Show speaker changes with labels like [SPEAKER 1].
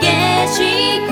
[SPEAKER 1] guess she